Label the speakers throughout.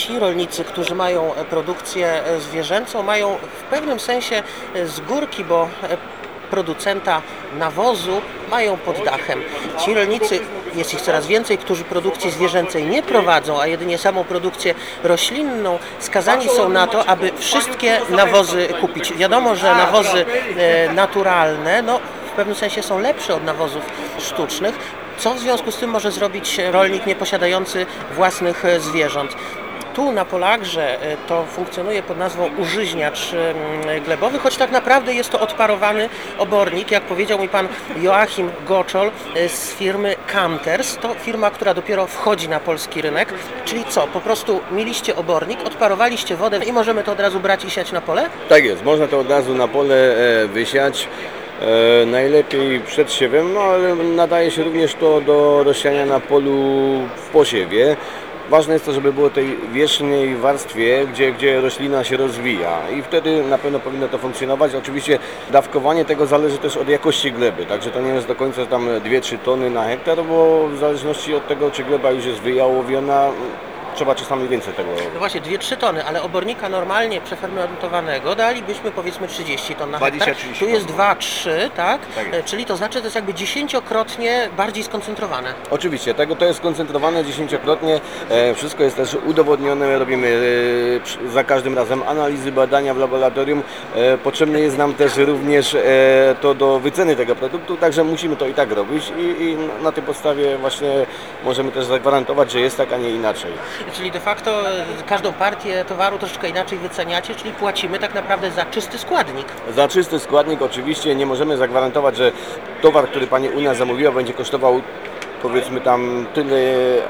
Speaker 1: ci rolnicy, którzy mają e, produkcję e, zwierzęcą, mają w pewnym sensie e, z górki, bo producenta nawozu mają pod dachem. Ci rolnicy, jest ich coraz więcej, którzy produkcji zwierzęcej nie prowadzą, a jedynie samą produkcję roślinną, skazani są na to, aby wszystkie nawozy kupić. Wiadomo, że nawozy naturalne, no w pewnym sensie są lepsze od nawozów sztucznych. Co w związku z tym może zrobić rolnik nieposiadający własnych zwierząt? Tu na Polagrze e, to funkcjonuje pod nazwą użyźniacz glebowy, choć tak naprawdę jest to odparowany obornik, jak powiedział mi pan Joachim Goczol e, z firmy Camters. To firma, która dopiero wchodzi na polski rynek. Czyli co, po prostu mieliście obornik, odparowaliście wodę i możemy to od razu brać i siać na pole?
Speaker 2: Tak jest, można to od razu na pole e, wysiać. E, najlepiej przed siewem, no ale nadaje się również to do rozsiania na polu w posiewie. Ważne jest to, żeby było tej wierzchniej warstwie, gdzie, gdzie roślina się rozwija i wtedy na pewno powinno to funkcjonować. Oczywiście dawkowanie tego zależy też od jakości gleby, także to nie jest do końca tam 2-3 tony na hektar, bo w zależności od tego, czy gleba już jest wyjałowiona, trzeba czasami więcej tego
Speaker 1: No właśnie, 2-3 tony, ale obornika normalnie przefermentowanego dalibyśmy powiedzmy 30 ton na hektar.
Speaker 2: 20-30
Speaker 1: Tu jest
Speaker 2: ton.
Speaker 1: 2-3, tak?
Speaker 2: Tak jest.
Speaker 1: E, Czyli to znaczy, to jest jakby dziesięciokrotnie bardziej skoncentrowane.
Speaker 2: Oczywiście, tego to jest skoncentrowane dziesięciokrotnie. E, wszystko jest też udowodnione. Robimy e, przy- za każdym razem analizy, badania w laboratorium. E, potrzebne jest nam też również e, to do wyceny tego produktu, także musimy to i tak robić i, i na tej podstawie właśnie możemy też zagwarantować, że jest tak, a nie inaczej.
Speaker 1: Czyli de facto e, każdą partię towaru troszeczkę inaczej wyceniacie, czyli płacimy tak naprawdę za czysty składnik.
Speaker 2: Za czysty składnik oczywiście nie możemy zagwarantować, że towar, który Pani u nas zamówiła, będzie kosztował powiedzmy tam tyle,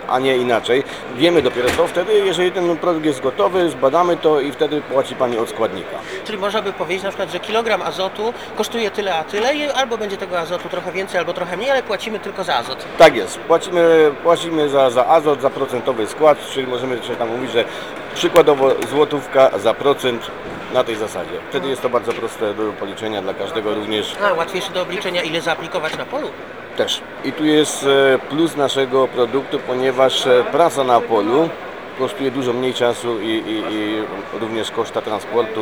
Speaker 2: a nie inaczej. Wiemy dopiero to wtedy, jeżeli ten produkt jest gotowy, zbadamy to i wtedy płaci Pani od składnika.
Speaker 1: Czyli można by powiedzieć na przykład, że kilogram azotu kosztuje tyle a tyle i albo będzie tego azotu trochę więcej, albo trochę mniej, ale płacimy tylko za azot.
Speaker 2: Tak jest, płacimy, płacimy za, za azot, za procentowy skład, czyli możemy się tam mówić, że przykładowo złotówka za procent na tej zasadzie. Wtedy jest to bardzo proste do policzenia dla każdego również
Speaker 1: A, łatwiejsze do obliczenia, ile zaaplikować na polu.
Speaker 2: Też. I tu jest e, plus naszego produktu, ponieważ e, praca na polu kosztuje dużo mniej czasu i, i, i również koszta transportu,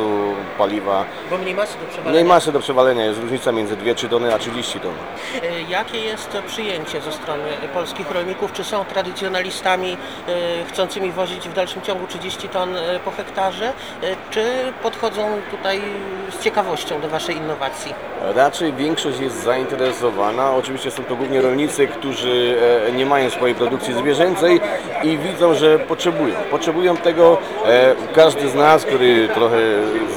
Speaker 2: paliwa.
Speaker 1: Bo mniej masy do przewalenia.
Speaker 2: Mniej masy do przewalenia, jest różnica między 2-3 tony a 30 ton.
Speaker 1: E, Jakie jest przyjęcie ze strony polskich rolników? Czy są tradycjonalistami e, chcącymi wozić w dalszym ciągu 30 ton e, po hektarze? Czy podchodzą tutaj z ciekawością do Waszej innowacji?
Speaker 2: Raczej większość jest zainteresowana. Oczywiście są to głównie rolnicy, którzy nie mają swojej produkcji zwierzęcej i widzą, że potrzebują. Potrzebują tego. E, Każdy z nas, który trochę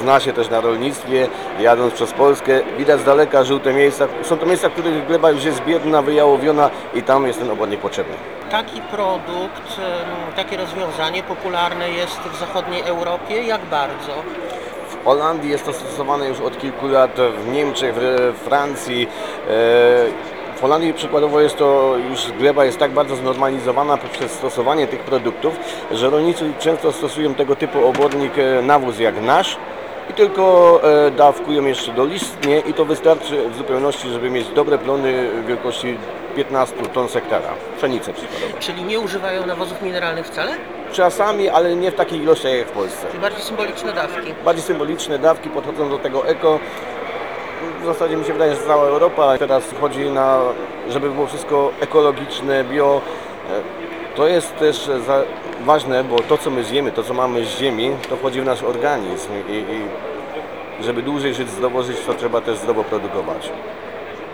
Speaker 2: zna się też na rolnictwie, jadąc przez Polskę, widać z daleka żółte miejsca. Są to miejsca, w których gleba już jest biedna, wyjałowiona i tam jest ten obornik potrzebny.
Speaker 1: Taki produkt, em, takie rozwiązanie popularne jest w zachodniej Europie. Jak bardzo?
Speaker 2: W Holandii jest to stosowane już od kilku lat, w Niemczech, w Francji. e, Holandii przykładowo jest to już gleba jest tak bardzo znormalizowana poprzez stosowanie tych produktów, że rolnicy często stosują tego typu obornik e, nawóz jak nasz i tylko e, dawkują jeszcze dolistnie i to wystarczy w zupełności, żeby mieć dobre plony wielkości 15 ton z hektara. Pszenicę przykładowo.
Speaker 1: Czyli nie używają nawozów mineralnych wcale?
Speaker 2: Czasami, ale nie w takich ilościach jak w Polsce.
Speaker 1: Czyli bardziej symboliczne dawki.
Speaker 2: bardziej symboliczne dawki podchodzą do tego eko. W zasadzie mi się wydaje, że cała Europa teraz chodzi na, żeby było wszystko ekologiczne, bio. E, To jest też ważne, bo to co my zjemy, to co mamy z ziemi, to wchodzi w nasz organizm i, i żeby dłużej żyć, zdrowo żyć, to trzeba też zdrowo produkować.